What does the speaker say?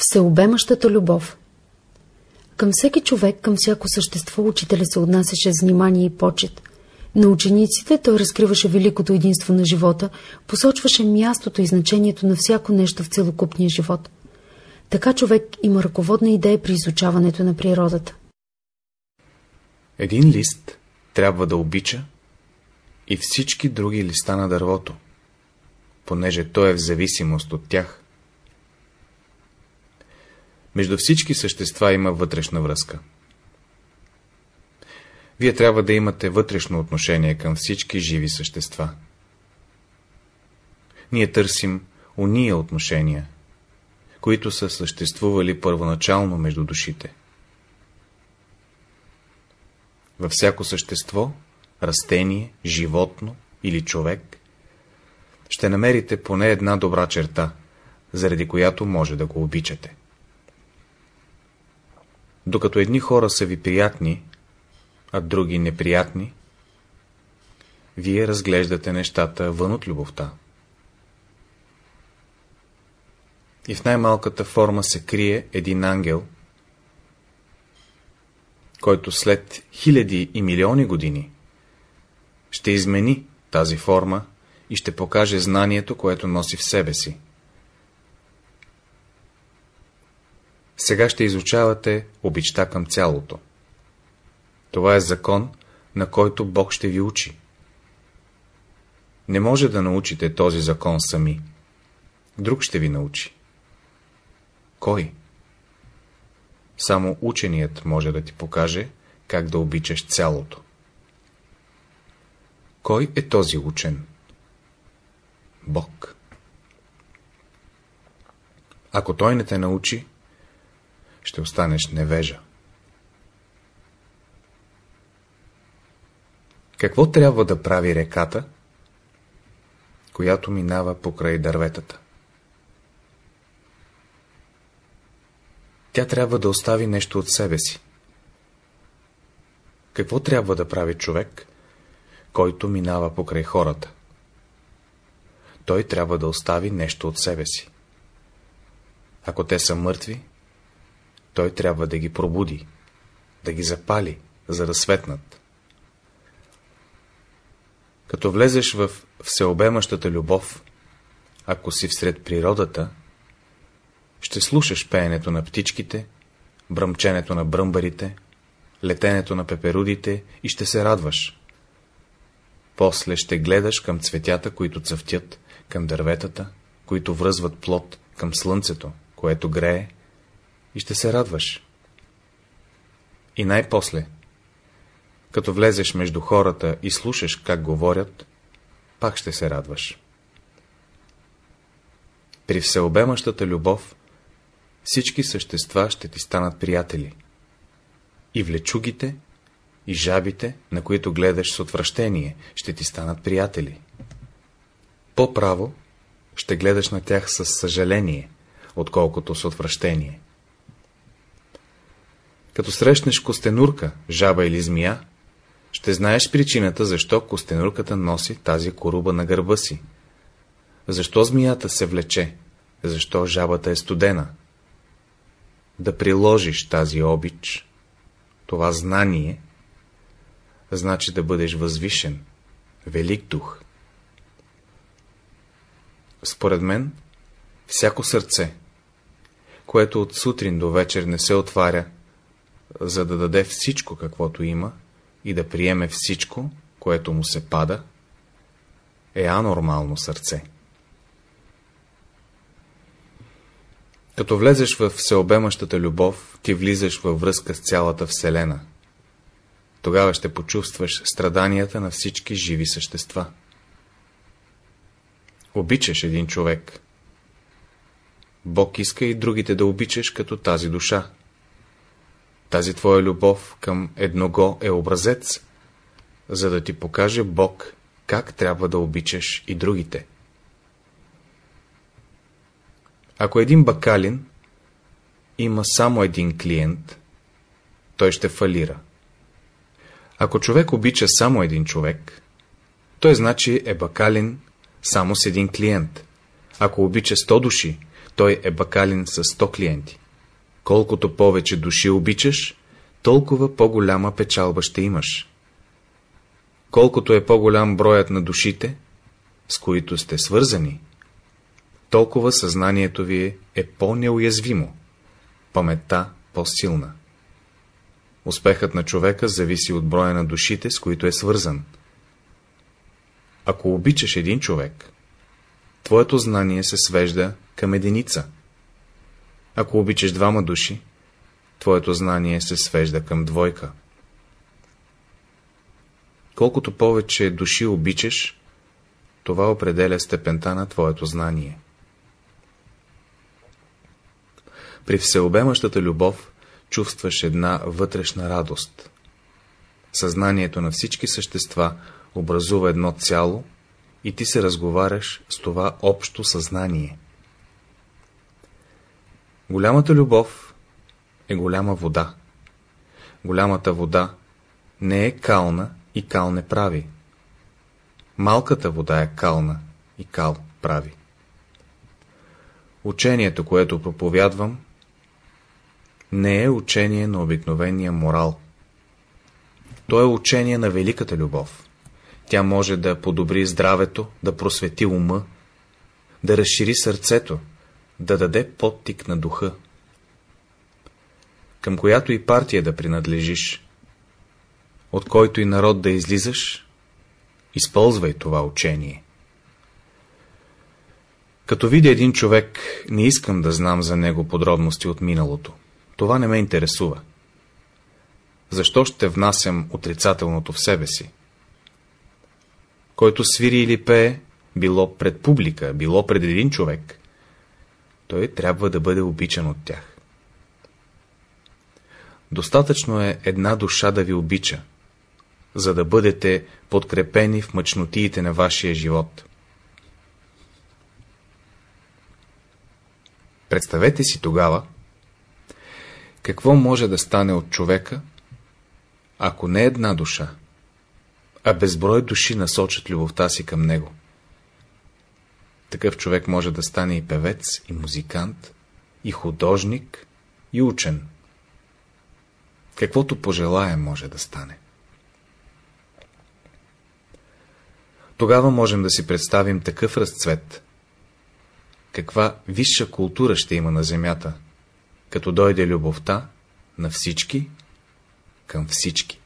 Всеобемащата любов Към всеки човек, към всяко същество, учителя се отнасяше с внимание и почет. На учениците той разкриваше великото единство на живота, посочваше мястото и значението на всяко нещо в целокупния живот. Така човек има ръководна идея при изучаването на природата. Един лист трябва да обича и всички други листа на дървото, понеже той е в зависимост от тях. Между всички същества има вътрешна връзка. Вие трябва да имате вътрешно отношение към всички живи същества. Ние търсим уния отношения, които са съществували първоначално между душите. Във всяко същество, растение, животно или човек, ще намерите поне една добра черта, заради която може да го обичате. Докато едни хора са ви приятни, а други неприятни, вие разглеждате нещата вън от любовта. И в най-малката форма се крие един ангел, който след хиляди и милиони години ще измени тази форма и ще покаже знанието, което носи в себе си. Сега ще изучавате обичта към цялото. Това е закон, на който Бог ще ви учи. Не може да научите този закон сами. Друг ще ви научи. Кой? Само ученият може да ти покаже, как да обичаш цялото. Кой е този учен? Бог. Ако той не те научи, ще останеш невежа. Какво трябва да прави реката, която минава покрай дърветата? Тя трябва да остави нещо от себе си. Какво трябва да прави човек, който минава покрай хората? Той трябва да остави нещо от себе си. Ако те са мъртви, той трябва да ги пробуди, да ги запали, за да светнат. Като влезеш в всеобемащата любов, ако си всред природата, ще слушаш пеенето на птичките, бръмченето на бръмбарите, летенето на пеперудите и ще се радваш. После ще гледаш към цветята, които цъфтят, към дърветата, които връзват плод, към слънцето, което грее, и ще се радваш. И най-после, като влезеш между хората и слушаш как говорят, пак ще се радваш. При всеобемащата любов всички същества ще ти станат приятели. И влечугите, и жабите, на които гледаш с отвращение, ще ти станат приятели. По-право ще гледаш на тях с съжаление, отколкото с отвращение. Като срещнеш костенурка, жаба или змия, ще знаеш причината, защо костенурката носи тази коруба на гърба си. Защо змията се влече? Защо жабата е студена? Да приложиш тази обич, това знание, значи да бъдеш възвишен, велик дух. Според мен, всяко сърце, което от сутрин до вечер не се отваря, за да даде всичко, каквото има, и да приеме всичко, което му се пада, е анормално сърце. Като влезеш в всеобемащата любов, ти влизаш във връзка с цялата Вселена. Тогава ще почувстваш страданията на всички живи същества. Обичаш един човек. Бог иска и другите да обичаш като тази душа. Тази твоя любов към едного е образец, за да ти покаже Бог как трябва да обичаш и другите. Ако един бакалин има само един клиент, той ще фалира. Ако човек обича само един човек, той значи е бакалин само с един клиент, Ако обича 100 души, той е бакалин с 100 клиенти. Колкото повече души обичаш, толкова по-голяма печалба ще имаш. Колкото е по-голям броят на душите, с които сте свързани, толкова съзнанието ви е по-неуязвимо, паметта по-силна. Успехът на човека зависи от броя на душите, с които е свързан. Ако обичаш един човек, твоето знание се свежда към единица. Ако обичаш двама души, твоето знание се свежда към двойка. Колкото повече души обичаш, това определя степента на твоето знание. При всеобемащата любов чувстваш една вътрешна радост. Съзнанието на всички същества образува едно цяло и ти се разговаряш с това общо съзнание. Голямата любов е голяма вода. Голямата вода не е кална и кал не прави. Малката вода е кална и кал прави. Учението, което проповядвам, не е учение на обикновения морал. То е учение на великата любов. Тя може да подобри здравето, да просвети ума, да разшири сърцето, да даде подтик на духа. Към която и партия да принадлежиш, от който и народ да излизаш, използвай това учение. Като видя един човек, не искам да знам за него подробности от миналото. Това не ме интересува. Защо ще внасям отрицателното в себе си? Който свири или пее, било пред публика, било пред един човек, той трябва да бъде обичан от тях. Достатъчно е една душа да ви обича, за да бъдете подкрепени в мъчнотиите на вашия живот. Представете си тогава, какво може да стане от човека, ако не една душа, а безброй души насочат любовта си към него? Такъв човек може да стане и певец, и музикант, и художник, и учен. Каквото пожелая може да стане. Тогава можем да си представим такъв разцвет, каква висша култура ще има на земята, като дойде любовта на всички към всички.